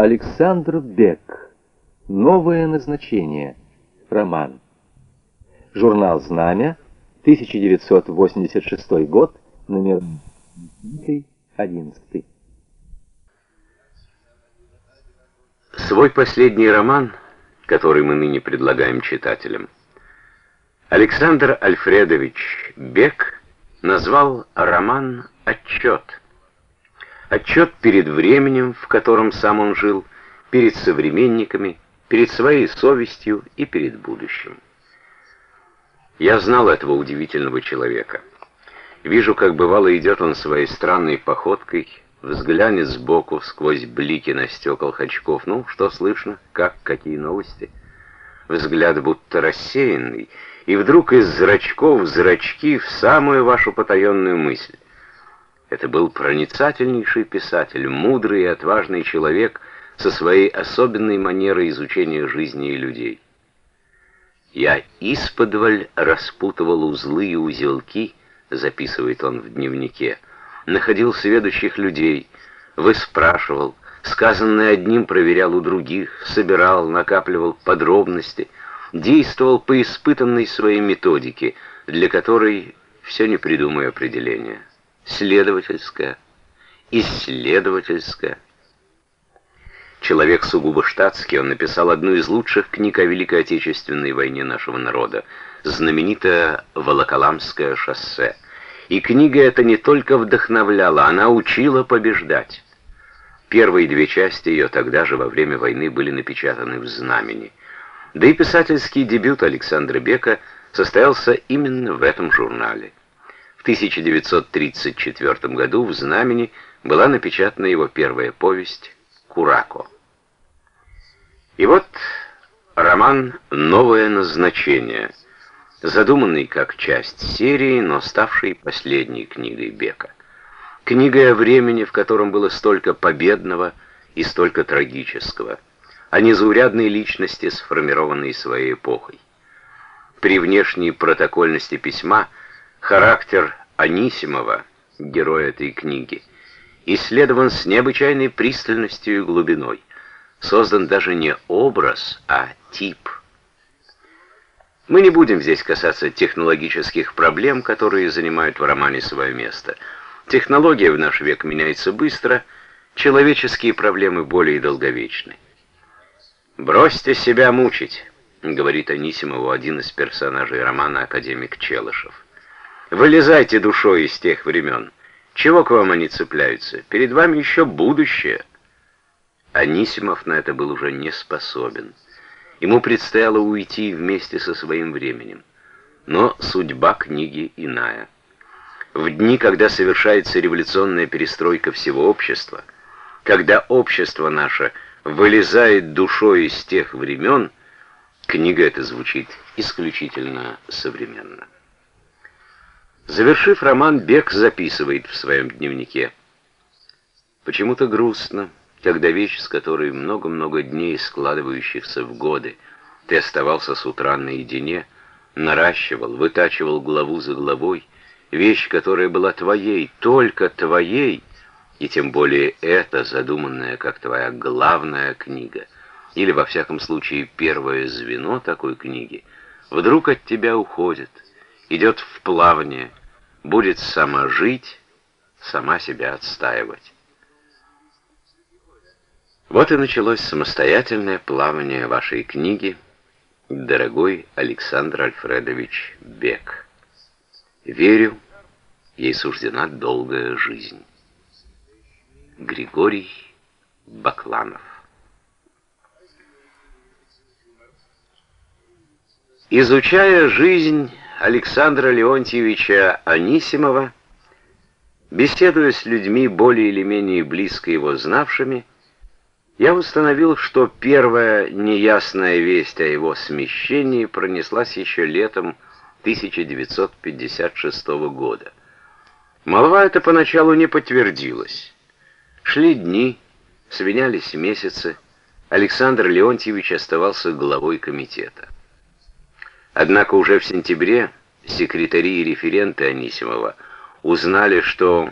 Александр Бек. Новое назначение. Роман. Журнал «Знамя», 1986 год, номер 11. Свой последний роман, который мы ныне предлагаем читателям, Александр Альфредович Бек назвал роман «Отчет». Отчет перед временем, в котором сам он жил, перед современниками, перед своей совестью и перед будущим. Я знал этого удивительного человека. Вижу, как бывало идет он своей странной походкой, взглянет сбоку сквозь блики на стекол очков. Ну, что слышно? Как? Какие новости? Взгляд будто рассеянный, и вдруг из зрачков зрачки в самую вашу потаенную мысль. Это был проницательнейший писатель, мудрый и отважный человек со своей особенной манерой изучения жизни и людей. «Я исподволь распутывал узлы и узелки», — записывает он в дневнике, «находил сведущих людей, выспрашивал, сказанное одним проверял у других, собирал, накапливал подробности, действовал по испытанной своей методике, для которой все не придумаю определения» следовательская, исследовательская. Человек сугубо штатский, он написал одну из лучших книг о Великой Отечественной войне нашего народа, знаменитое «Волоколамское шоссе». И книга эта не только вдохновляла, она учила побеждать. Первые две части ее тогда же во время войны были напечатаны в «Знамени». Да и писательский дебют Александра Бека состоялся именно в этом журнале. В 1934 году в «Знамени» была напечатана его первая повесть «Курако». И вот роман «Новое назначение», задуманный как часть серии, но ставший последней книгой Бека. Книгой о времени, в котором было столько победного и столько трагического, о незаурядной личности, сформированной своей эпохой. При внешней протокольности письма – Характер Анисимова, героя этой книги, исследован с необычайной пристальностью и глубиной. Создан даже не образ, а тип. Мы не будем здесь касаться технологических проблем, которые занимают в романе свое место. Технология в наш век меняется быстро, человеческие проблемы более долговечны. «Бросьте себя мучить», — говорит Анисимову один из персонажей романа «Академик Челышев». Вылезайте душой из тех времен. Чего к вам они цепляются? Перед вами еще будущее. Анисимов на это был уже не способен. Ему предстояло уйти вместе со своим временем. Но судьба книги иная. В дни, когда совершается революционная перестройка всего общества, когда общество наше вылезает душой из тех времен, книга эта звучит исключительно современно. Завершив роман, Бек записывает в своем дневнике. Почему-то грустно, когда вещь, с которой много-много дней складывающихся в годы, ты оставался с утра наедине, наращивал, вытачивал главу за главой, вещь, которая была твоей, только твоей, и тем более эта, задуманная как твоя главная книга, или, во всяком случае, первое звено такой книги, вдруг от тебя уходит, идет в плавание, будет сама жить, сама себя отстаивать. Вот и началось самостоятельное плавание вашей книги, дорогой Александр Альфредович Бек. Верю, ей суждена долгая жизнь. Григорий Бакланов Изучая жизнь Александра Леонтьевича Анисимова, беседуя с людьми более или менее близко его знавшими, я установил, что первая неясная весть о его смещении пронеслась еще летом 1956 года. Молва эта поначалу не подтвердилась. Шли дни, сменялись месяцы, Александр Леонтьевич оставался главой комитета. Однако уже в сентябре секретари и референты Анисимова узнали, что